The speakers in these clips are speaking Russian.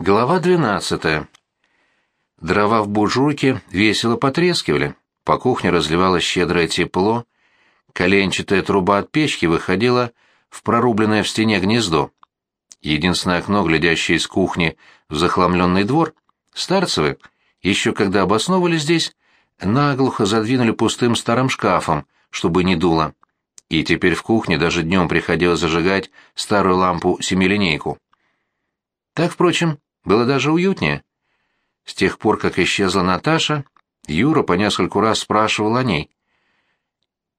Глава двенадцатая. Дрова в буржуйке весело потрескивали, по кухне разливалось щедрое тепло, коленчатая труба от печки выходила в прорубленное в стене гнездо. Единственное окно, глядящее из кухни в захламленный двор, старцевы, еще когда обосновывали здесь, наглухо задвинули пустым старым шкафом, чтобы не дуло. И теперь в кухне даже днем приходилось зажигать старую лампу-семилинейку. Так, впрочем, было даже уютнее. С тех пор, как исчезла Наташа, Юра по нескольку раз спрашивал о ней.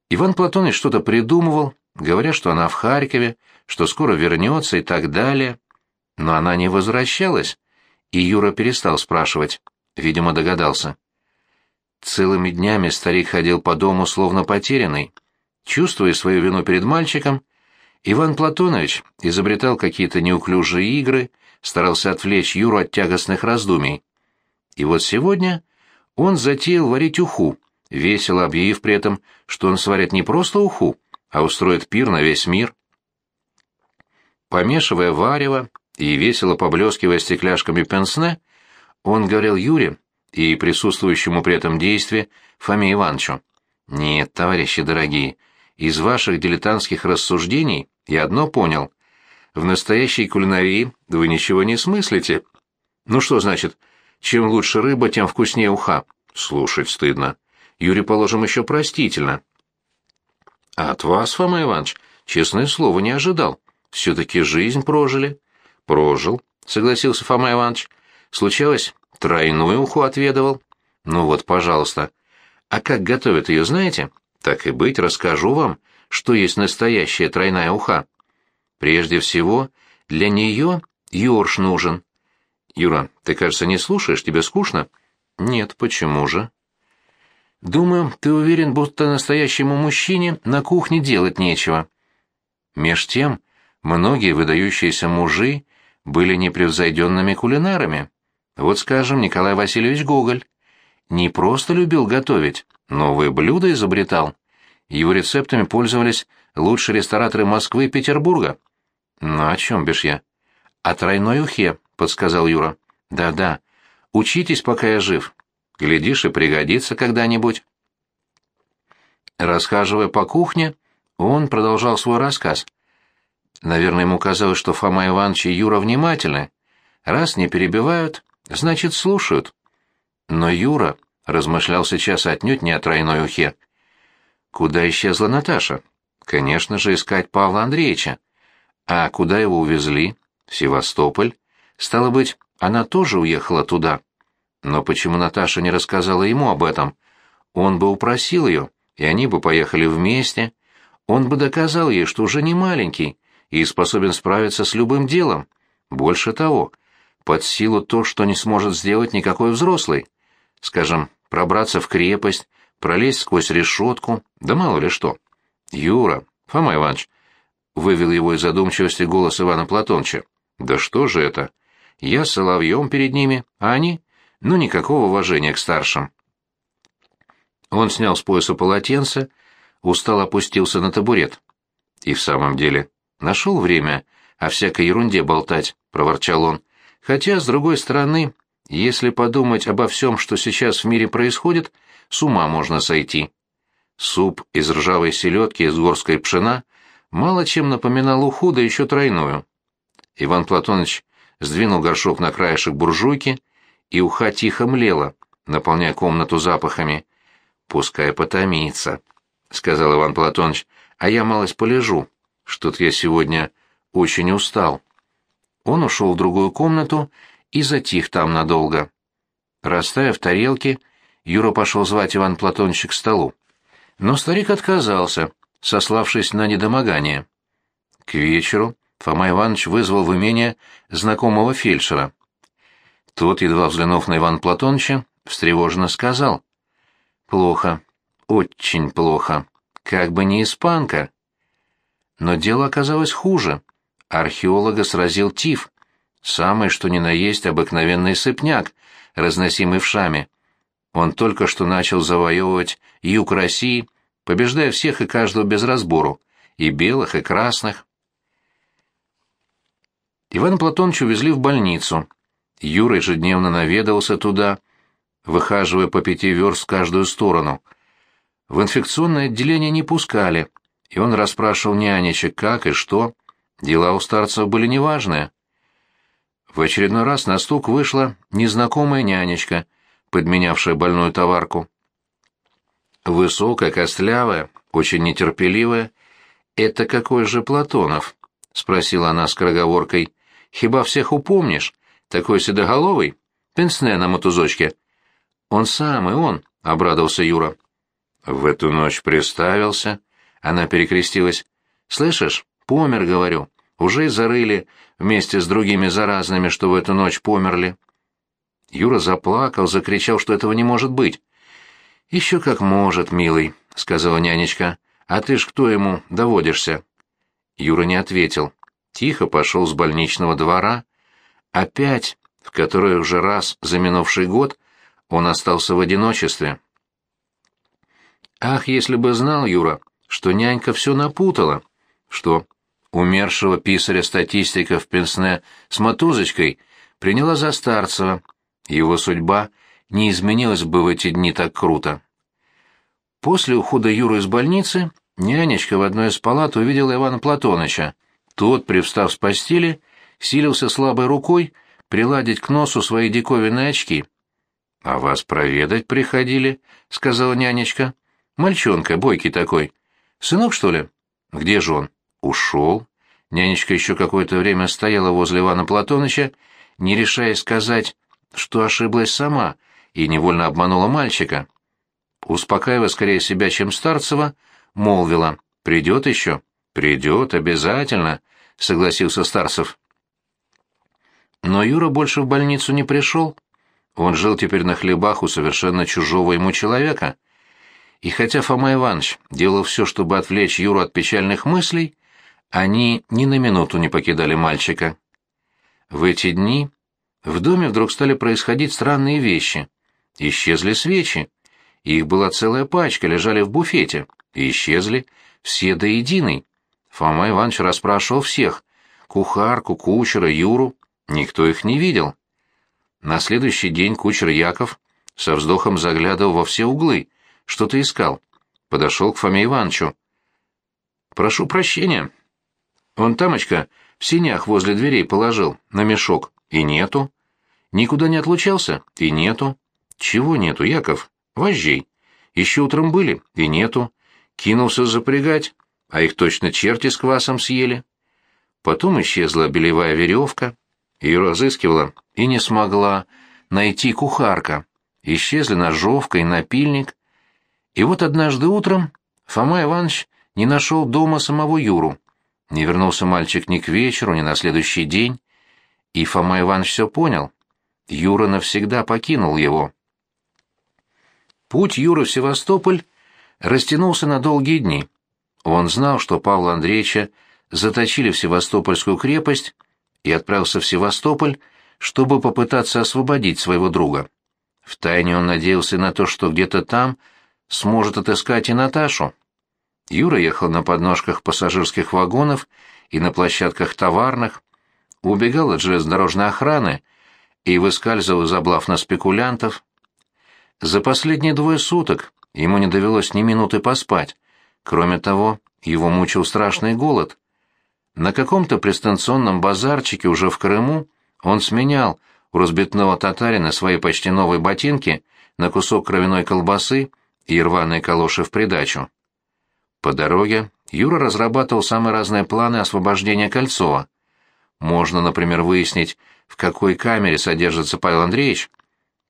Иван Платонович что-то придумывал, говоря, что она в Харькове, что скоро вернется и так далее. Но она не возвращалась, и Юра перестал спрашивать, видимо, догадался. Целыми днями старик ходил по дому словно потерянный. Чувствуя свою вину перед мальчиком, Иван Платонович изобретал какие-то неуклюжие игры, старался отвлечь Юру от тягостных раздумий. И вот сегодня он затеял варить уху, весело объявив при этом, что он сварит не просто уху, а устроит пир на весь мир. Помешивая варево и весело поблескивая стекляшками пенсне, он говорил Юре и присутствующему при этом действии Фоме Ивановичу. «Нет, товарищи дорогие, из ваших дилетантских рассуждений я одно понял. В настоящей кулинарии вы ничего не смыслите. Ну что значит, чем лучше рыба, тем вкуснее уха? Слушать стыдно. Юрий, положим, еще простительно. А от вас, Фома Иванович, честное слово, не ожидал. Все-таки жизнь прожили. Прожил, согласился Фома Иванович. Случалось, тройную уху отведывал. Ну вот, пожалуйста. А как готовят ее, знаете? Так и быть, расскажу вам, что есть настоящая тройная уха. Прежде всего, для нее ёрш нужен. Юра, ты, кажется, не слушаешь, тебе скучно? Нет, почему же? Думаю, ты уверен, будто настоящему мужчине на кухне делать нечего. Меж тем, многие выдающиеся мужи были непревзойденными кулинарами. Вот, скажем, Николай Васильевич Гоголь. Не просто любил готовить, новые блюда изобретал. Его рецептами пользовались лучшие рестораторы Москвы и Петербурга. «Ну, о чем бишь я?» «О тройной ухе», — подсказал Юра. «Да-да. Учитесь, пока я жив. Глядишь, и пригодится когда-нибудь». Расхаживая по кухне, он продолжал свой рассказ. Наверное, ему казалось, что Фома Иванович и Юра внимательны. Раз не перебивают, значит, слушают. Но Юра размышлял сейчас отнюдь не о тройной ухе. Куда исчезла Наташа? Конечно же, искать Павла Андреевича. А куда его увезли? В Севастополь. Стало быть, она тоже уехала туда. Но почему Наташа не рассказала ему об этом? Он бы упросил ее, и они бы поехали вместе. Он бы доказал ей, что уже не маленький и способен справиться с любым делом. Больше того, под силу то, что не сможет сделать никакой взрослый. Скажем, пробраться в крепость, пролезть сквозь решетку, да мало ли что. Юра, Фома Иванович, вывел его из задумчивости голос Ивана Платонча. Да что же это? Я соловьем перед ними, а они? Ну, никакого уважения к старшим. Он снял с пояса полотенце, устало опустился на табурет. И в самом деле, нашел время о всякой ерунде болтать, проворчал он. Хотя, с другой стороны, если подумать обо всем, что сейчас в мире происходит, с ума можно сойти. Суп из ржавой селедки из горской пшена мало чем напоминал уху, да еще тройную. Иван Платонович сдвинул горшок на краешек буржуйки, и уха тихо млела, наполняя комнату запахами. «Пускай потомится», — сказал Иван Платонович, — «а я малость полежу. Что-то я сегодня очень устал». Он ушел в другую комнату и затих там надолго. Расставив тарелки, Юра пошел звать Иван Платоновича к столу. Но старик отказался, сославшись на недомогание. К вечеру Фома Иванович вызвал в имение знакомого фельдшера. Тот, едва взглянув на Ивана Платоновича, встревоженно сказал. «Плохо, очень плохо, как бы не испанка». Но дело оказалось хуже. Археолога сразил тиф, самый что ни на есть обыкновенный сыпняк, разносимый в шаме. Он только что начал завоевывать юг России, побеждая всех и каждого без разбору, и белых, и красных. Ивана Платоновича увезли в больницу. Юра ежедневно наведывался туда, выхаживая по пяти верст в каждую сторону. В инфекционное отделение не пускали, и он расспрашивал нянечек, как и что. Дела у старцев были неважные. В очередной раз на стук вышла незнакомая нянечка, подменявшая больную товарку. Высокая, костлявая, очень нетерпеливая. «Это какой же Платонов?» — спросила она скороговоркой. «Хиба всех упомнишь? Такой седоголовый? Пенсне на мотузочке». «Он самый, он», — обрадовался Юра. В эту ночь приставился. Она перекрестилась. «Слышишь, помер, говорю. Уже и зарыли вместе с другими заразными, что в эту ночь померли». Юра заплакал, закричал, что этого не может быть. «Еще как может, милый», — сказала нянечка. «А ты ж кто ему доводишься?» Юра не ответил. Тихо пошел с больничного двора. Опять, в который уже раз за минувший год, он остался в одиночестве. Ах, если бы знал Юра, что нянька все напутала, что умершего писаря-статистика в Пенсне с мотузочкой приняла за Старцева, его судьба не изменилась бы в эти дни так круто. После ухода Юры из больницы нянечка в одной из палат увидела Ивана Платоныча. Тот, привстав с постели, силился слабой рукой приладить к носу свои диковинные очки. «А вас проведать приходили», — сказала нянечка. «Мальчонка, бойкий такой. Сынок, что ли?» «Где же он?» «Ушел». Нянечка еще какое-то время стояла возле Ивана Платоныча, не решая сказать, что ошиблась сама и невольно обманула мальчика. Успокаивая скорее себя, чем Старцева, молвила, «Придет еще?» «Придет, обязательно», — согласился Старцев. Но Юра больше в больницу не пришел. Он жил теперь на хлебах у совершенно чужого ему человека. И хотя Фома Иванович делал все, чтобы отвлечь Юру от печальных мыслей, они ни на минуту не покидали мальчика. В эти дни в доме вдруг стали происходить странные вещи. Исчезли свечи. Их была целая пачка, лежали в буфете. Исчезли все до единой. Фома Иванович расспрашивал всех. Кухарку, кучера, Юру. Никто их не видел. На следующий день кучер Яков со вздохом заглядывал во все углы, что-то искал. Подошел к Фоме Ивановичу. «Прошу прощения. Он тамочка в синях возле дверей положил, на мешок. И нету. Никуда не отлучался? И нету. Чего нету, Яков? Вожжей. Еще утром были? И нету. Кинулся запрягать, а их точно черти с квасом съели. Потом исчезла белевая веревка. Ее разыскивала и не смогла найти кухарка. Исчезли ножовка и напильник. И вот однажды утром Фома Иванович не нашел дома самого Юру. Не вернулся мальчик ни к вечеру, ни на следующий день. И Фома Иванович все понял. Юра навсегда покинул его. Путь Юры в Севастополь растянулся на долгие дни. Он знал, что Павла Андреевича заточили в Севастопольскую крепость и отправился в Севастополь, чтобы попытаться освободить своего друга. Втайне он надеялся на то, что где-то там сможет отыскать и Наташу. Юра ехал на подножках пассажирских вагонов и на площадках товарных, убегал от железнодорожной охраны и выскальзывал из облав на спекулянтов. За последние двое суток ему не довелось ни минуты поспать. Кроме того, его мучил страшный голод. На каком-то пристанционном базарчике уже в Крыму он сменял у разбитного татарина свои почти новые ботинки на кусок кровяной колбасы и рваные калоши в придачу. По дороге Юра разрабатывал самые разные планы освобождения Кольцова. Можно, например, выяснить, в какой камере содержится Павел Андреевич,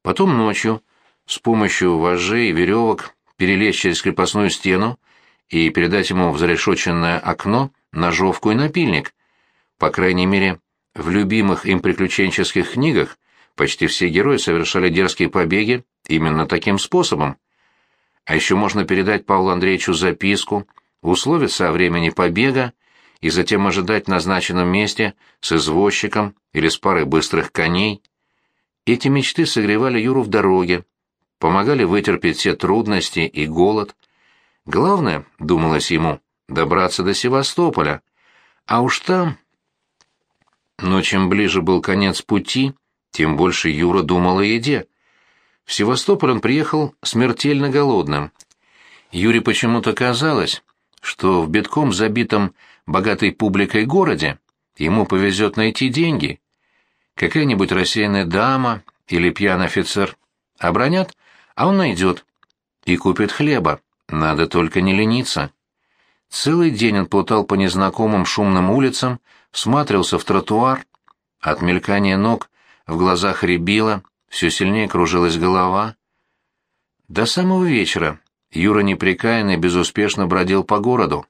потом ночью с помощью вожжей и веревок перелезть через крепостную стену и передать ему в зарешоченное окно ножовку и напильник. По крайней мере, в любимых им приключенческих книгах почти все герои совершали дерзкие побеги именно таким способом. А еще можно передать Павлу Андреевичу записку, условиться о времени побега и затем ожидать в назначенном месте с извозчиком или с парой быстрых коней. Эти мечты согревали Юру в дороге, помогали вытерпеть все трудности и голод. Главное, думалось ему, добраться до Севастополя, а уж там... Но чем ближе был конец пути, тем больше Юра думал о еде. В Севастополь он приехал смертельно голодным. Юре почему-то казалось, что в битком забитом богатой публикой городе ему повезет найти деньги. Какая-нибудь рассеянная дама или пьяный офицер обронят, а он найдет и купит хлеба. Надо только не лениться. Целый день он плутал по незнакомым шумным улицам, всматривался в тротуар. От мелькания ног в глазах рябило, все сильнее кружилась голова. До самого вечера Юра непрекаянно безуспешно бродил по городу.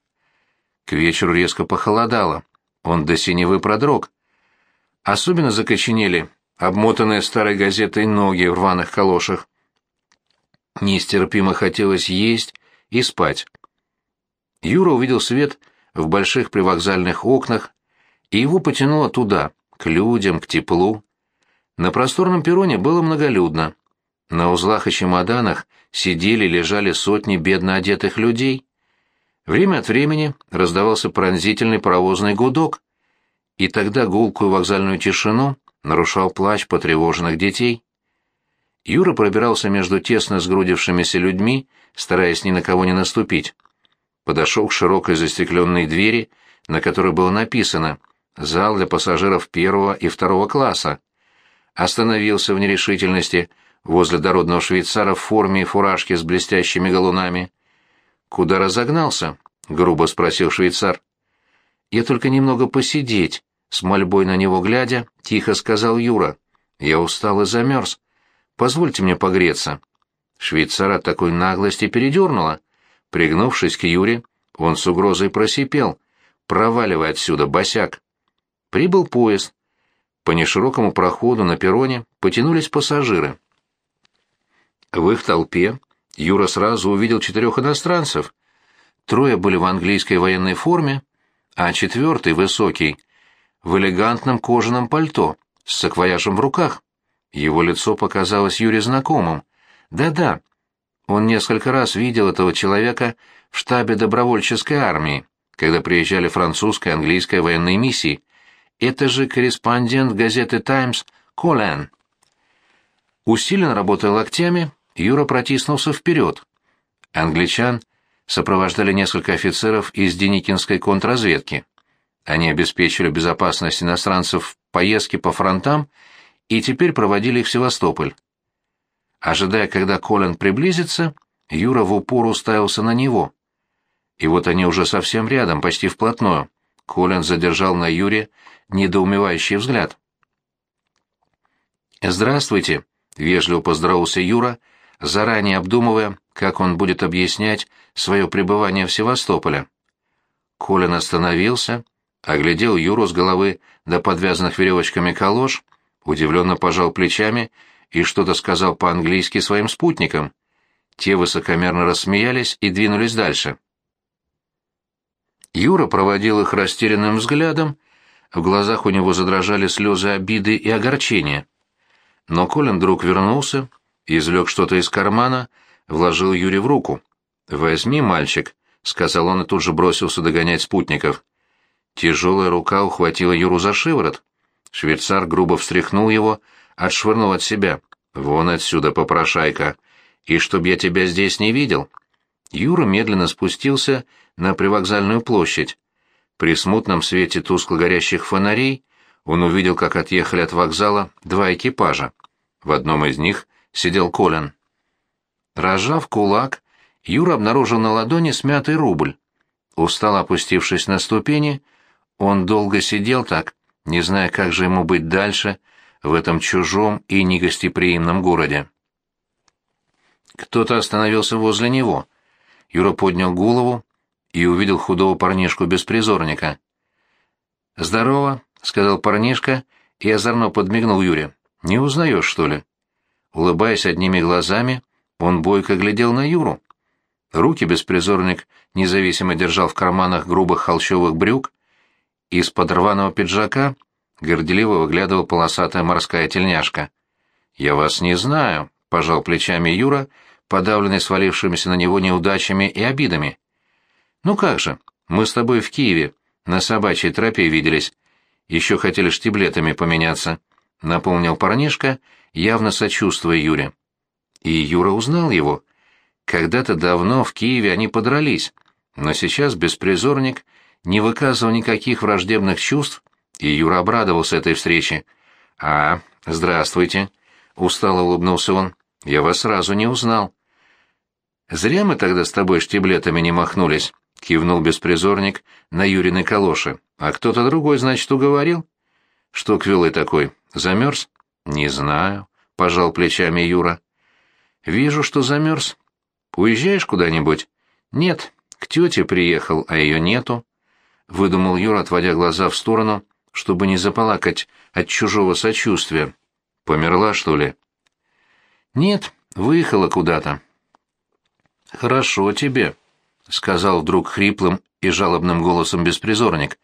К вечеру резко похолодало, он до синевы продрог. Особенно закоченели обмотанные старой газетой ноги в рваных калошах. Нестерпимо хотелось есть и спать. Юра увидел свет в больших привокзальных окнах, и его потянуло туда, к людям, к теплу. На просторном перроне было многолюдно. На узлах и чемоданах сидели, лежали сотни бедно одетых людей. Время от времени раздавался пронзительный паровозный гудок, и тогда гулкую вокзальную тишину нарушал плач потревоженных детей. Юра пробирался между тесно сгрудившимися людьми, стараясь ни на кого не наступить. Подошел к широкой застекленной двери, на которой было написано «Зал для пассажиров первого и второго класса». Остановился в нерешительности возле дородного швейцара в форме и фуражке с блестящими галунами. «Куда разогнался?» — грубо спросил швейцар. «Я только немного посидеть», — с мольбой на него глядя, тихо сказал Юра. «Я устал и замерз. Позвольте мне погреться». Швейцар от такой наглости передернуло. Пригнувшись к Юре, он с угрозой просипел. «Проваливай отсюда, босяк!» Прибыл поезд. По неширокому проходу на перроне потянулись пассажиры. В их толпе Юра сразу увидел четырех иностранцев. Трое были в английской военной форме, а четвертый, высокий, в элегантном кожаном пальто, с саквояжем в руках. Его лицо показалось Юре знакомым. Да-да, он несколько раз видел этого человека в штабе добровольческой армии, когда приезжали французская и английская военные миссии. Это же корреспондент газеты «Таймс» Колен. Усиленно работая локтями, Юра протиснулся вперед. Англичан сопровождали несколько офицеров из Деникинской контрразведки. Они обеспечили безопасность иностранцев в поездке по фронтам и теперь проводили их в Севастополь. Ожидая, когда Колин приблизится, Юра в упор уставился на него. И вот они уже совсем рядом, почти вплотную. Колин задержал на Юре недоумевающий взгляд. «Здравствуйте», — вежливо поздоровался Юра, заранее обдумывая, как он будет объяснять свое пребывание в Севастополе. Колин остановился, оглядел Юру с головы до подвязанных веревочками колош, удивленно пожал плечами и что-то сказал по-английски своим спутникам. Те высокомерно рассмеялись и двинулись дальше. Юра проводил их растерянным взглядом, в глазах у него задрожали слезы обиды и огорчения. Но Колин вдруг вернулся, извлек что-то из кармана, вложил Юре в руку. «Возьми, мальчик», — сказал он и тут же бросился догонять спутников. Тяжелая рука ухватила Юру за шиворот. Швейцар грубо встряхнул его, отшвырнул от себя. «Вон отсюда, попрошайка! И чтоб я тебя здесь не видел!» Юра медленно спустился на привокзальную площадь. При смутном свете тускло горящих фонарей он увидел, как отъехали от вокзала два экипажа. В одном из них сидел Колин. Разжав кулак, Юра обнаружил на ладони смятый рубль. Устало опустившись на ступени, он долго сидел так, не зная, как же ему быть дальше в этом чужом и негостеприимном городе. Кто-то остановился возле него. Юра поднял голову и увидел худого парнишку-беспризорника. «Здорово», — сказал парнишка и озорно подмигнул Юре. «Не узнаешь, что ли?» Улыбаясь одними глазами, он бойко глядел на Юру. Руки беспризорник независимо держал в карманах грубых холщовых брюк, из-под рваного пиджака горделиво выглядывала полосатая морская тельняшка. «Я вас не знаю», — пожал плечами Юра, подавленный свалившимися на него неудачами и обидами. «Ну как же, мы с тобой в Киеве, на собачьей тропе виделись. Еще хотели штиблетами поменяться. — напомнил парнишка, явно сочувствуя Юре. И Юра узнал его. Когда-то давно в Киеве они подрались, но сейчас беспризорник не выказывал никаких враждебных чувств, и Юра обрадовался этой встрече. «А, здравствуйте», — устало улыбнулся он, — «я вас сразу не узнал». «Зря мы тогда с тобой штиблетами не махнулись», — кивнул беспризорник на Юрины калоши. «А кто-то другой, значит, уговорил?» «Что квелый такой? Замерз?» «Не знаю», — пожал плечами Юра. «Вижу, что замерз. Уезжаешь куда-нибудь?» «Нет, к тете приехал, а ее нету», — выдумал Юра, отводя глаза в сторону, чтобы не заполакать от чужого сочувствия. «Померла, что ли?» «Нет, выехала куда-то». «Хорошо тебе», — сказал вдруг хриплым и жалобным голосом беспризорник.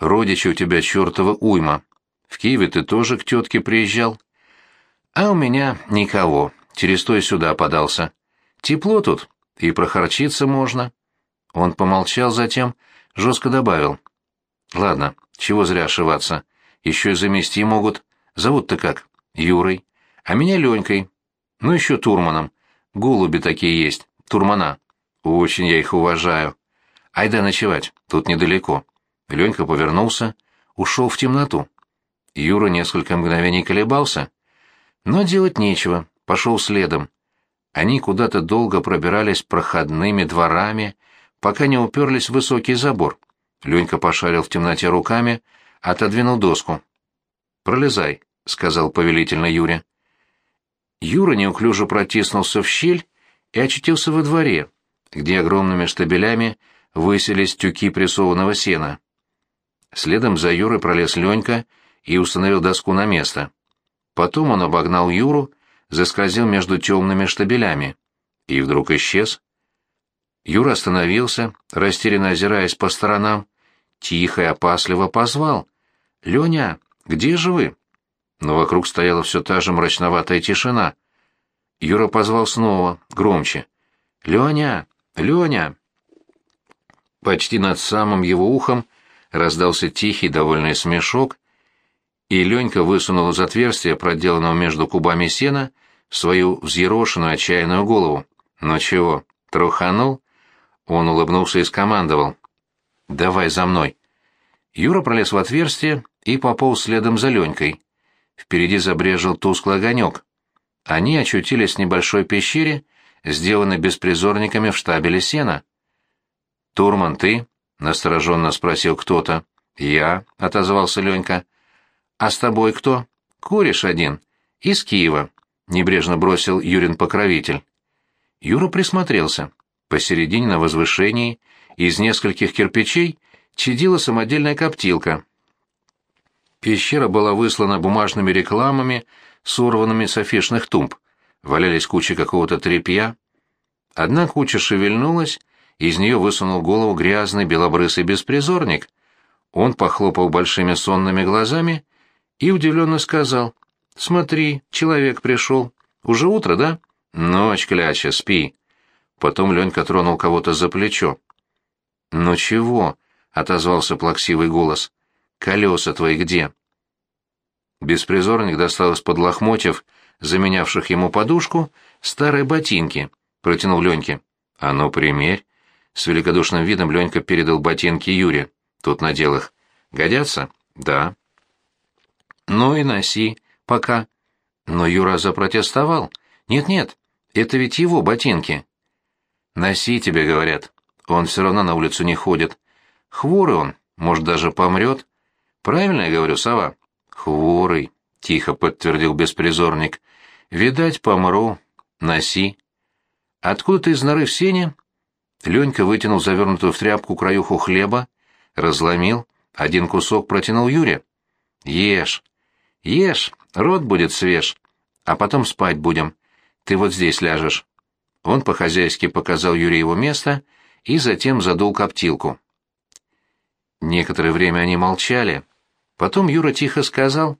«Родичи у тебя чертова уйма. В Киеве ты тоже к тетке приезжал?» «А у меня никого. Через то сюда подался. Тепло тут, и прохорчиться можно». Он помолчал затем, жестко добавил. «Ладно, чего зря ошиваться. Еще и замести могут. Зовут-то как? Юрой. А меня Ленькой. Ну еще Турманом. Голуби такие есть. Турмана. Очень я их уважаю. Айда ночевать. Тут недалеко». Ленька повернулся, ушел в темноту. Юра несколько мгновений колебался, но делать нечего, пошел следом. Они куда-то долго пробирались проходными дворами, пока не уперлись в высокий забор. Ленька пошарил в темноте руками, отодвинул доску. «Пролезай», — сказал повелительно Юре. Юра неуклюже протиснулся в щель и очутился во дворе, где огромными штабелями высились тюки прессованного сена. Следом за Юрой пролез Ленька и установил доску на место. Потом он обогнал Юру, заскользил между темными штабелями и вдруг исчез. Юра остановился, растерянно озираясь по сторонам, тихо и опасливо позвал. «Леня, где же вы?» Но вокруг стояла все та же мрачноватая тишина. Юра позвал снова, громче. «Леня! Леня!» Почти над самым его ухом раздался тихий довольный смешок, и Ленька высунул из отверстия, проделанного между кубами сена, свою взъерошенную отчаянную голову. «Ну чего, труханул?» Он улыбнулся и скомандовал. «Давай за мной». Юра пролез в отверстие и пополз следом за Ленькой. Впереди забрежил тусклый огонек. Они очутились в небольшой пещере, сделанной беспризорниками в штабеле сена. «Турман, ты?» — настороженно спросил кто-то. «Я», — отозвался Ленька. «А с тобой кто?» «Куришь один. Из Киева», — небрежно бросил Юрин покровитель. Юра присмотрелся. Посередине на возвышении из нескольких кирпичей чадила самодельная коптилка. Пещера была выслана бумажными рекламами, сорванными с афишных тумб. Валялись кучи какого-то тряпья. Одна куча шевельнулась, из нее высунул голову грязный белобрысый беспризорник. Он похлопал большими сонными глазами и удивленно сказал, «Смотри, человек пришел. Уже утро, да? Ночь, кляча, спи». Потом Ленька тронул кого-то за плечо. «Ну чего?» — отозвался плаксивый голос. «Колеса твои где?» Беспризорник достал из-под лохмотьев, заменявших ему подушку, старые ботинки, протянул Леньке. «А ну, примерь!» С великодушным видом Ленька передал ботинки Юре. Тот надел их. «Годятся?» «Да». «Ну и носи, пока». Но Юра запротестовал. «Нет-нет, это ведь его ботинки». «Носи тебе, говорят. Он все равно на улицу не ходит. Хворый он, может, даже помрет. Правильно я говорю, сова?» «Хворый», — тихо подтвердил беспризорник. «Видать, помру. Носи». Откуда ты из норы в сене?» Ленька вытянул завернутую в тряпку краюху хлеба, разломил, один кусок протянул Юре. «Ешь, ешь, рот будет свеж, а потом спать будем. Ты вот здесь ляжешь». Он по-хозяйски показал Юрию его место и затем задул коптилку. Некоторое время они молчали. Потом Юра тихо сказал.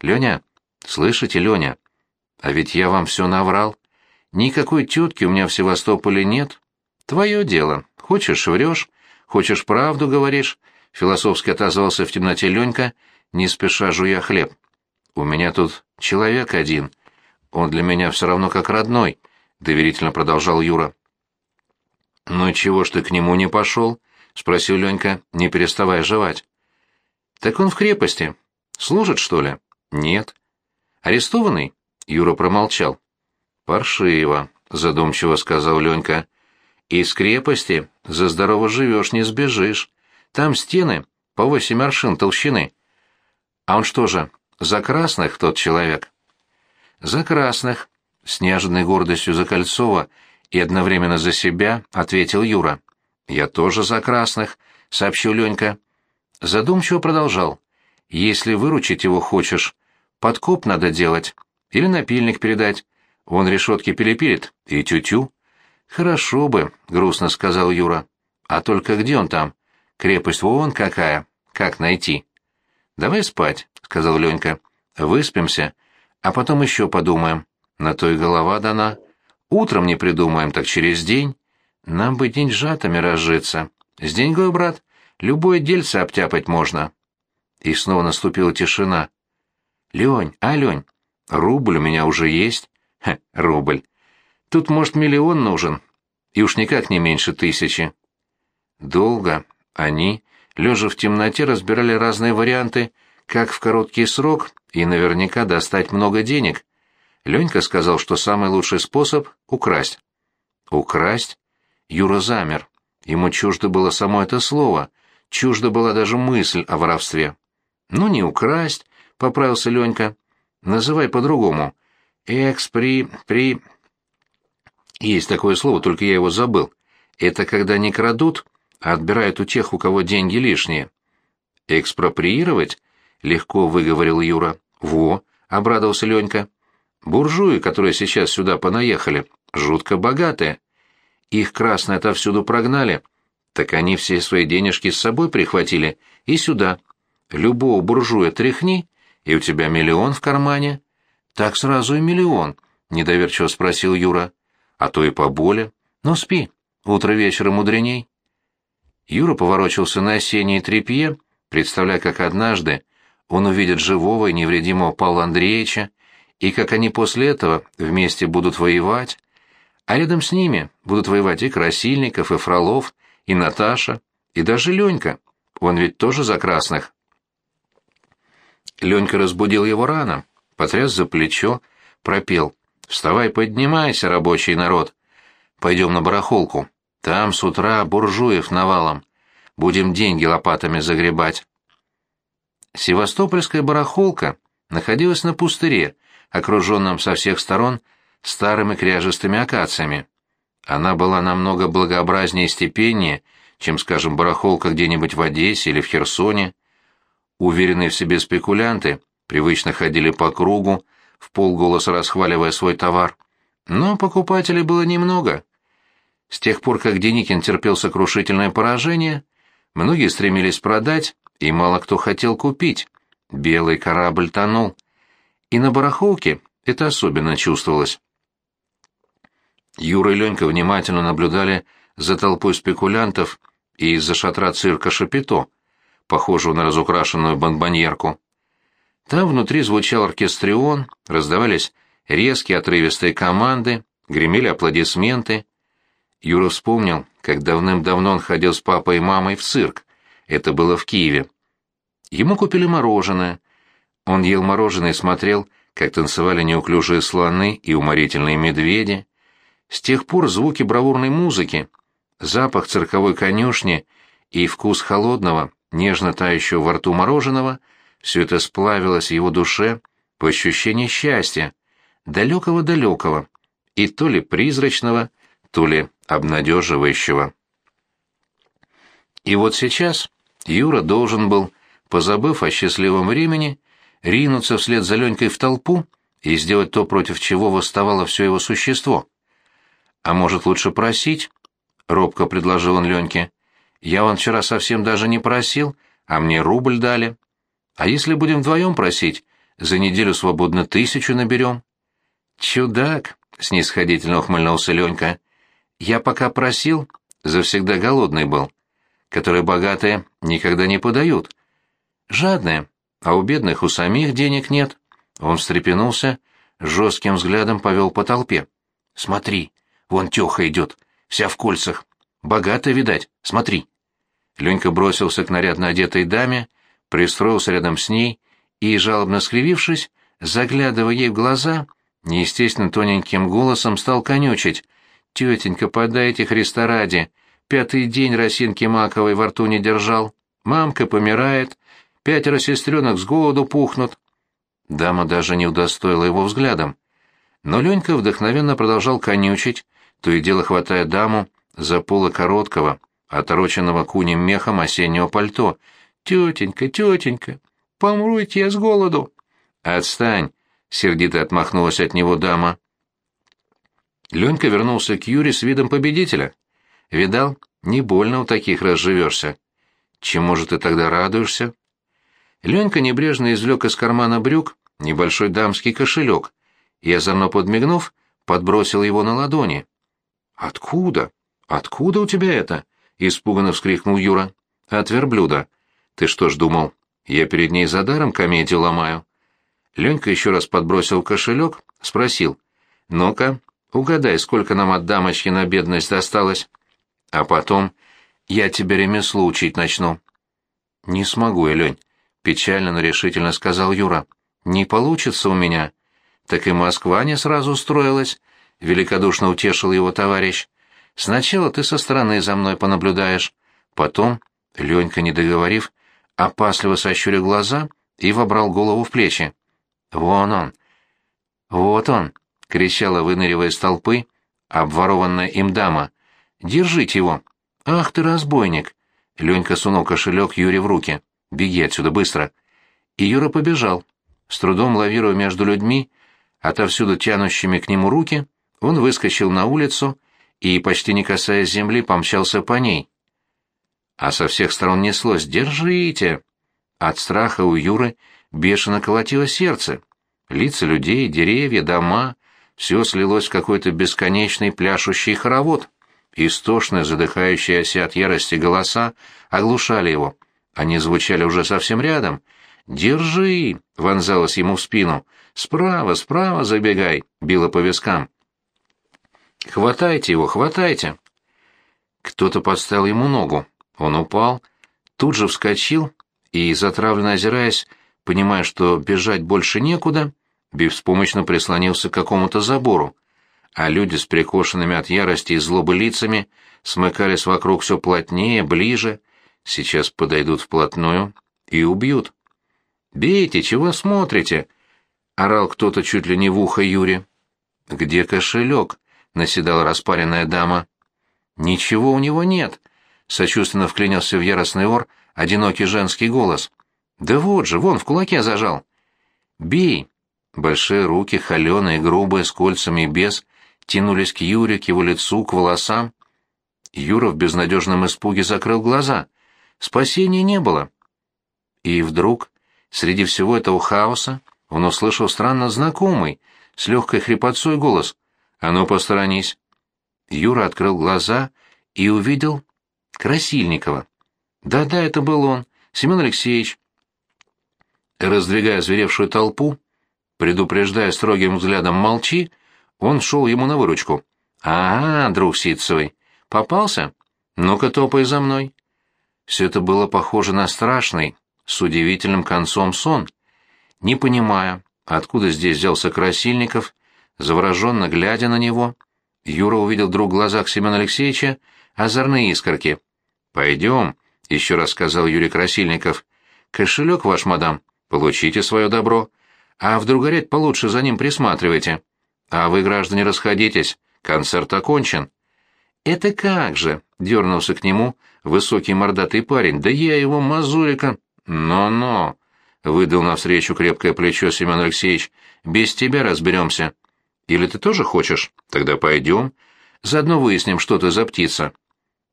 «Леня, слышите, Леня, а ведь я вам все наврал. Никакой тетки у меня в Севастополе нет. Твое дело. Хочешь — врешь, хочешь — правду говоришь», — философски отозвался в темноте Ленька, не спеша жуя хлеб. У меня тут человек один. Он для меня все равно как родной», — доверительно продолжал Юра. «Ну и чего ж ты к нему не пошел?» — спросил Ленька, не переставая жевать. «Так он в крепости. Служит, что ли?» «Нет». «Арестованный?» — Юра промолчал. «Паршиво», — задумчиво сказал Ленька. «Из крепости за здорово живешь, не сбежишь. Там стены по восемь аршин толщины. А он что же, за красных тот человек?» «За красных», — с неожиданной гордостью за Кольцова и одновременно за себя ответил Юра. «Я тоже за красных», — сообщил Ленька. Задумчиво продолжал. «Если выручить его хочешь, подкоп надо делать или напильник передать. Он решетки перепилит и тю-тю». «Хорошо бы», — грустно сказал Юра. «А только где он там? Крепость вон какая. Как найти?» «Давай спать», — сказал Ленька. «Выспимся, а потом еще подумаем. На то и голова дана. Утром не придумаем, так через день». Нам бы деньжатами разжиться. С деньгой, брат, любое дельце обтяпать можно. И снова наступила тишина. Лень, а, Лень, рубль у меня уже есть. Ха, рубль. Тут, может, миллион нужен. И уж никак не меньше тысячи. Долго они, лежа в темноте, разбирали разные варианты, как в короткий срок и наверняка достать много денег. Ленька сказал, что самый лучший способ — украсть. Украсть? Юра замер. Ему чуждо было само это слово, чуждо была даже мысль о воровстве. «Ну, не украсть», — поправился Ленька. «Называй по-другому. Экспри... при...» Есть такое слово, только я его забыл. Это когда не крадут, а отбирают у тех, у кого деньги лишние. «Экспроприировать?» — легко выговорил Юра. «Во!» — обрадовался Ленька. «Буржуи, которые сейчас сюда понаехали, жутко богатые. Их красные отовсюду прогнали, так они все свои денежки с собой прихватили и сюда. Любого буржуя тряхни, и у тебя миллион в кармане. Так сразу и миллион, недоверчиво спросил Юра. А то и поболе. Ну спи, утро вечера мудреней. Юра поворочился на осеннее тряпье, представляя, как однажды он увидит живого и невредимого Павла Андреевича, и как они после этого вместе будут воевать, а рядом с ними будут воевать и Красильников, и Фролов, и Наташа, и даже Ленька. Он ведь тоже за красных. Ленька разбудил его рано, потряс за плечо, пропел. «Вставай, поднимайся, рабочий народ. Пойдем на барахолку. Там с утра буржуев навалом. Будем деньги лопатами загребать». Севастопольская барахолка находилась на пустыре, окруженном со всех сторон старыми кряжестыми акациями. Она была намного благообразнее и степеннее, чем, скажем, барахолка где-нибудь в Одессе или в Херсоне. Уверенные в себе спекулянты привычно ходили по кругу, в полголоса расхваливая свой товар. Но покупателей было немного. С тех пор, как Деникин терпел сокрушительное поражение, многие стремились продать, и мало кто хотел купить. Белый корабль тонул. И на барахолке это особенно чувствовалось. Юра и Ленька внимательно наблюдали за толпой спекулянтов и из-за шатра цирка Шапито, похожего на разукрашенную бомбоньерку. Там внутри звучал оркестрион, раздавались резкие отрывистые команды, гремели аплодисменты. Юра вспомнил, как давным-давно он ходил с папой и мамой в цирк. Это было в Киеве. Ему купили мороженое. Он ел мороженое и смотрел, как танцевали неуклюжие слоны и уморительные медведи. С тех пор звуки бравурной музыки, запах цирковой конюшни и вкус холодного, нежно тающего во рту мороженого — все это сплавилось в его душе по ощущению счастья, далекого-далекого, и то ли призрачного, то ли обнадеживающего. И вот сейчас Юра должен был, позабыв о счастливом времени, ринуться вслед за Ленькой в толпу и сделать то, против чего восставало все его существо. «А может, лучше просить?» — робко предложил он Леньке. «Я вон вчера совсем даже не просил, а мне рубль дали. А если будем вдвоем просить, за неделю свободно тысячу наберем». «Чудак!» — снисходительно ухмыльнулся Ленька. «Я пока просил, завсегда голодный был, которые богатые никогда не подают. Жадные, а у бедных у самих денег нет. Он встрепенулся, жестким взглядом повел по толпе. «Смотри, вон Тёха идет, вся в кольцах. Богатая, видать, смотри». Ленька бросился к нарядно одетой даме, пристроился рядом с ней и, жалобно скривившись, заглядывая ей в глаза, неестественно тоненьким голосом стал конючить. «Тетенька, подайте Христа ради! Пятый день росинки маковой во рту не держал. Мамка помирает, пятеро сестренок с голоду пухнут». Дама даже не удостоила его взглядом. Но Ленька вдохновенно продолжал конючить, то и дело хватая даму за полы короткого, отороченного кунем мехом осеннего пальто. «Тетенька, тетенька, помруйте я с голоду!» «Отстань!» — сердито отмахнулась от него дама. Ленька вернулся к Юре с видом победителя. «Видал, не больно у таких разживешься. Чему же ты тогда радуешься?» Ленька небрежно извлек из кармана брюк небольшой дамский кошелек и, озорно подмигнув, подбросил его на ладони. «Откуда? Откуда у тебя это?» — испуганно вскрикнул Юра. «От верблюда. Ты что ж думал, я перед ней за даром комедию ломаю?» Ленька еще раз подбросил кошелек, спросил. «Ну-ка, угадай, сколько нам от дамочки на бедность досталось?» «А потом я тебе ремесло учить начну». «Не смогу я, Лень», — печально, но решительно сказал Юра. «Не получится у меня». «Так и Москва не сразу устроилась», — великодушно утешил его товарищ. «Сначала ты со стороны за мной понаблюдаешь, потом...» Ленька, не договорив, опасливо сощурил глаза и вобрал голову в плечи. «Вон он! Вот он!» — кричала, выныривая из толпы, обворованная им дама. «Держите его!» «Ах ты, разбойник!» Ленька сунул кошелек Юре в руки. «Беги отсюда, быстро!» И Юра побежал. С трудом лавируя между людьми, отовсюду тянущими к нему руки, он выскочил на улицу и, почти не касаясь земли, помчался по ней. А со всех сторон неслось «Держите!» От страха у Юры бешено колотило сердце. Лица людей, деревья, дома — все слилось в какой-то бесконечный пляшущий хоровод. Истошные, задыхающиеся от ярости голоса оглушали его. Они звучали уже совсем рядом. «Держи!» — вонзалось ему в спину. «Справа, справа забегай!» — било по вискам. «Хватайте его, хватайте!» Кто-то подставил ему ногу. Он упал, тут же вскочил и, затравленно озираясь, понимая, что бежать больше некуда, беспомощно прислонился к какому-то забору, а люди с прикошенными от ярости и злобы лицами смыкались вокруг все плотнее, ближе, сейчас подойдут вплотную и убьют. «Бейте, чего смотрите?» — орал кто-то чуть ли не в ухо Юре. «Где кошелек?» — наседала распаренная дама. «Ничего у него нет», — сочувственно вклинился в яростный ор одинокий женский голос. Да вот же, вон в кулаке зажал. Бей. Большие руки, холеные, грубые, с кольцами и без, тянулись к Юре, к его лицу, к волосам. Юра в безнадежном испуге закрыл глаза. Спасения не было. И вдруг, среди всего этого хаоса, он услышал странно знакомый, с легкой хрипотцой голос. «А ну, посторонись!» Юра открыл глаза и увидел Красильникова. Да-да, это был он, Семен Алексеевич, Раздвигая зверевшую толпу, предупреждая строгим взглядом «молчи», он шел ему на выручку. «Ага, друг Ситцевый, попался? Ну-ка топай за мной». Все это было похоже на страшный, с удивительным концом сон. Не понимая, откуда здесь взялся Красильников, завороженно глядя на него, Юра увидел вдруг в глазах Семена Алексеевича озорные искорки. «Пойдем», — еще раз сказал Юрий Красильников. «Кошелек ваш, мадам, Получите свое добро. А в Другорет получше за ним присматривайте. А вы, граждане, расходитесь. Концерт окончен. Это как же? Дернулся к нему высокий мордатый парень. Да я его мазурика. Но-но. Выдал навстречу крепкое плечо Семен Алексеевич. Без тебя разберемся. Или ты тоже хочешь? Тогда пойдем. Заодно выясним, что ты за птица.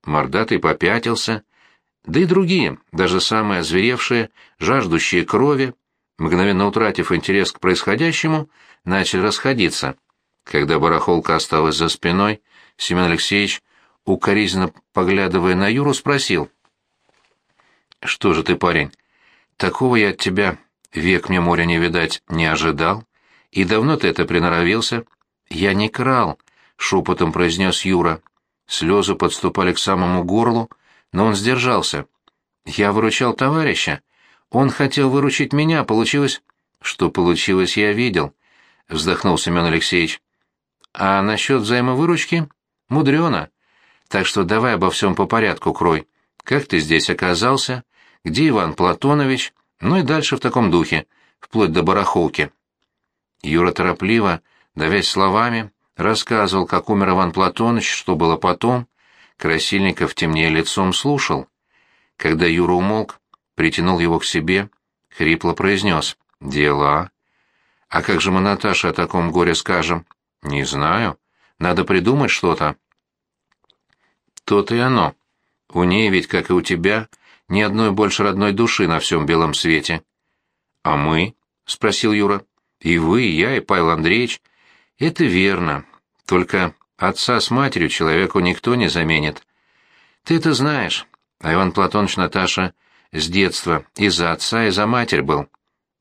Мордатый попятился, да и другие, даже самые озверевшие, жаждущие крови, мгновенно утратив интерес к происходящему, начали расходиться. Когда барахолка осталась за спиной, Семен Алексеевич, укоризненно поглядывая на Юру, спросил. «Что же ты, парень, такого я от тебя Век мне моря не видать, не ожидал. И давно ты это приноровился? Я не крал, шепотом произнес Юра. Слезы подступали к самому горлу, но он сдержался. Я выручал товарища. Он хотел выручить меня, получилось... Что получилось, я видел, вздохнул Семен Алексеевич. А насчет взаимовыручки? Мудрено. Так что давай обо всем по порядку, Крой. Как ты здесь оказался? Где Иван Платонович? Ну и дальше в таком духе, вплоть до барахолки. Юра торопливо, давясь словами, рассказывал, как умер Иван Платонович, что было потом. Красильников темнее лицом слушал. Когда Юра умолк, притянул его к себе, хрипло произнес «Дела». «А как же мы Наташе о таком горе скажем?» «Не знаю. Надо придумать что-то». «То-то и оно. У ней ведь, как и у тебя, ни одной больше родной души на всем белом свете». «А мы?» — спросил Юра. «И вы, и я, и Павел Андреевич. Это верно. Только отца с матерью человеку никто не заменит. Ты это знаешь. А Иван Платонович Наташа с детства и за отца, и за матерь был.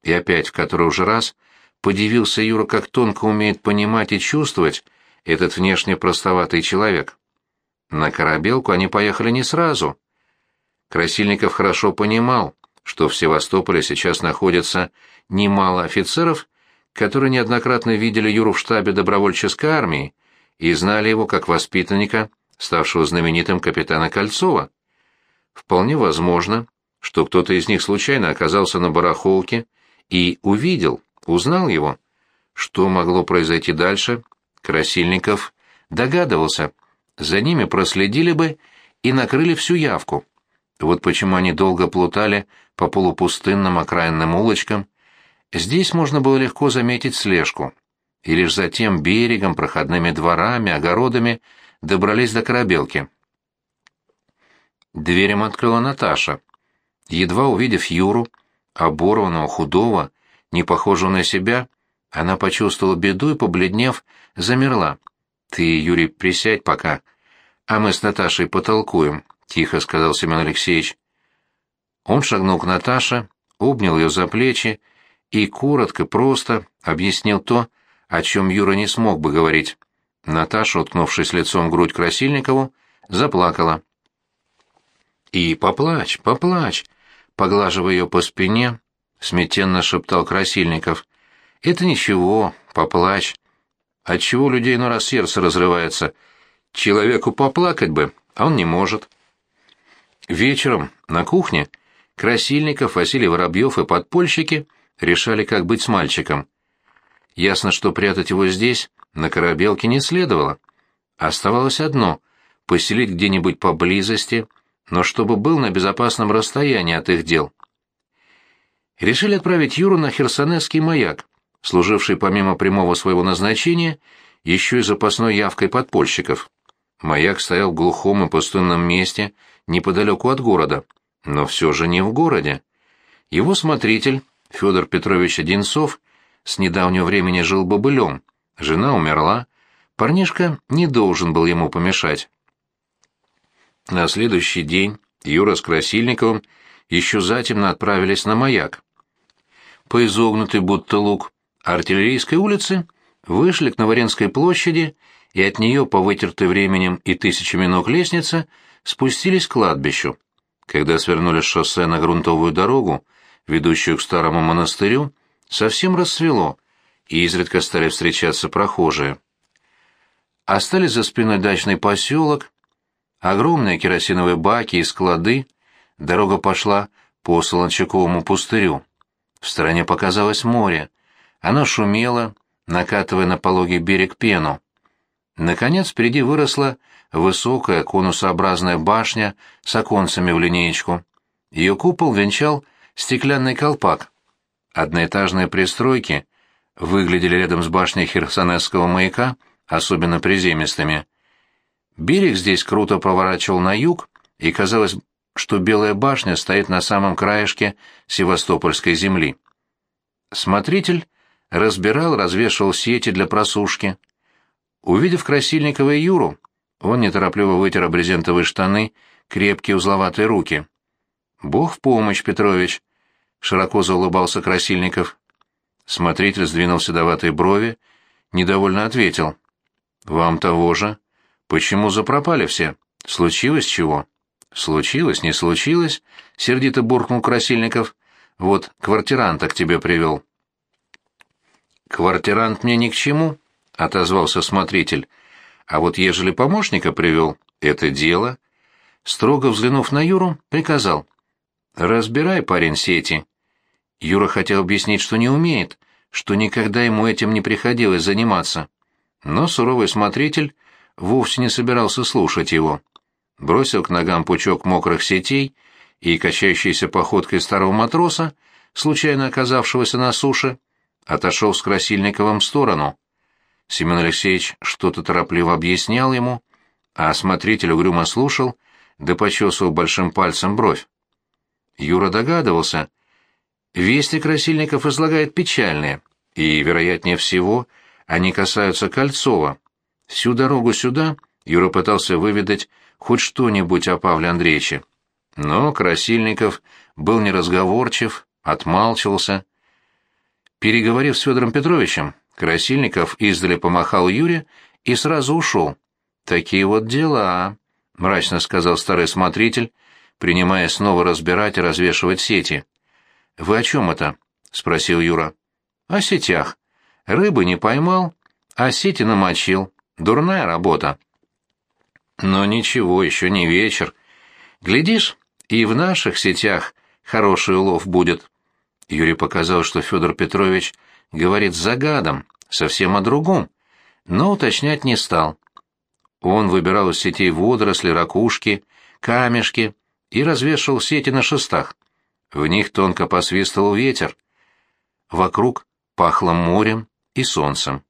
И опять, в который уже раз, подивился Юра, как тонко умеет понимать и чувствовать этот внешне простоватый человек. На Корабелку они поехали не сразу. Красильников хорошо понимал, что в Севастополе сейчас находится немало офицеров, которые неоднократно видели Юру в штабе добровольческой армии и знали его как воспитанника, ставшего знаменитым капитана Кольцова. Вполне возможно, что кто-то из них случайно оказался на барахолке и увидел, узнал его. Что могло произойти дальше, Красильников догадывался. За ними проследили бы и накрыли всю явку. Вот почему они долго плутали по полупустынным окраинным улочкам. Здесь можно было легко заметить слежку. И лишь затем берегом, проходными дворами, огородами добрались до Корабелки. Дверь им открыла Наташа. Едва увидев Юру, оборванного, худого, не похожего на себя, она почувствовала беду и, побледнев, замерла. «Ты, Юрий, присядь пока, а мы с Наташей потолкуем», — тихо сказал Семен Алексеевич. Он шагнул к Наташе, обнял ее за плечи и коротко, просто объяснил то, о чем Юра не смог бы говорить. Наташа, уткнувшись лицом в грудь Красильникову, заплакала. «И поплачь, поплачь!» Поглаживая ее по спине, смятенно шептал Красильников. «Это ничего, поплачь. Отчего людей на раз сердце разрывается? Человеку поплакать бы, а он не может». Вечером на кухне Красильников, Василий Воробьев и подпольщики решали, как быть с мальчиком. Ясно, что прятать его здесь, на корабелке, не следовало. Оставалось одно — поселить где-нибудь поблизости, но чтобы был на безопасном расстоянии от их дел. Решили отправить Юру на Херсонесский маяк, служивший помимо прямого своего назначения еще и запасной явкой подпольщиков. Маяк стоял в глухом и пустынном месте неподалеку от города, но все же не в городе. Его смотритель, Федор Петрович Одинцов, с недавнего времени жил бобылем, жена умерла, парнишка не должен был ему помешать. На следующий день Юра с Красильниковым еще затемно отправились на маяк. По изогнутой будто лук артиллерийской улицы вышли к Новоренской площади и от нее по вытертой временем и тысячами ног лестнице спустились к кладбищу. Когда свернули с шоссе на грунтовую дорогу, ведущую к старому монастырю, совсем рассвело, и изредка стали встречаться прохожие. Остались за спиной дачный поселок, Огромные керосиновые баки и склады. Дорога пошла по Солончаковому пустырю. В стороне показалось море. Оно шумело, накатывая на пологий берег пену. Наконец впереди выросла высокая конусообразная башня с оконцами в линеечку. Ее купол венчал стеклянный колпак. Одноэтажные пристройки выглядели рядом с башней Херсонесского маяка особенно приземистыми. Берег здесь круто поворачивал на юг, и казалось, что Белая башня стоит на самом краешке Севастопольской земли. Смотритель разбирал, развешивал сети для просушки. Увидев Красильникова и Юру, он неторопливо вытер брезентовые штаны, крепкие узловатые руки. «Бог в помощь, Петрович!» — широко заулыбался Красильников. Смотритель сдвинул седоватые брови, недовольно ответил. «Вам того же. Почему запропали все? Случилось чего?» «Случилось, не случилось?» — сердито буркнул Красильников. «Вот квартиранта к тебе привел». «Квартирант мне ни к чему», — отозвался смотритель. «А вот ежели помощника привел, это дело». Строго взглянув на Юру, приказал. «Разбирай, парень, сети». Юра хотел объяснить, что не умеет, что никогда ему этим не приходилось заниматься. Но суровый смотритель вовсе не собирался слушать его. Бросил к ногам пучок мокрых сетей и, качающейся походкой старого матроса, случайно оказавшегося на суше, отошел с Красильниковым в сторону. Семен Алексеевич что-то торопливо объяснял ему, а смотритель угрюмо слушал, да почесывал большим пальцем бровь. Юра догадывался, Вести Красильников излагает печальные, и, вероятнее всего, они касаются Кольцова. Всю дорогу сюда Юра пытался выведать хоть что-нибудь о Павле Андреевиче. Но Красильников был неразговорчив, отмалчивался. Переговорив с Федором Петровичем, Красильников издали помахал Юре и сразу ушел. «Такие вот дела», — мрачно сказал старый смотритель, принимая снова разбирать и развешивать сети. «Вы о чем это?» — спросил Юра. «О сетях. Рыбы не поймал, а сети намочил. Дурная работа». «Но ничего, еще не вечер. Глядишь, и в наших сетях хороший улов будет». Юрий показал, что Федор Петрович говорит с загадом, совсем о другом, но уточнять не стал. Он выбирал из сетей водоросли, ракушки, камешки и развешивал сети на шестах. В них тонко посвистывал ветер. Вокруг пахло морем и солнцем.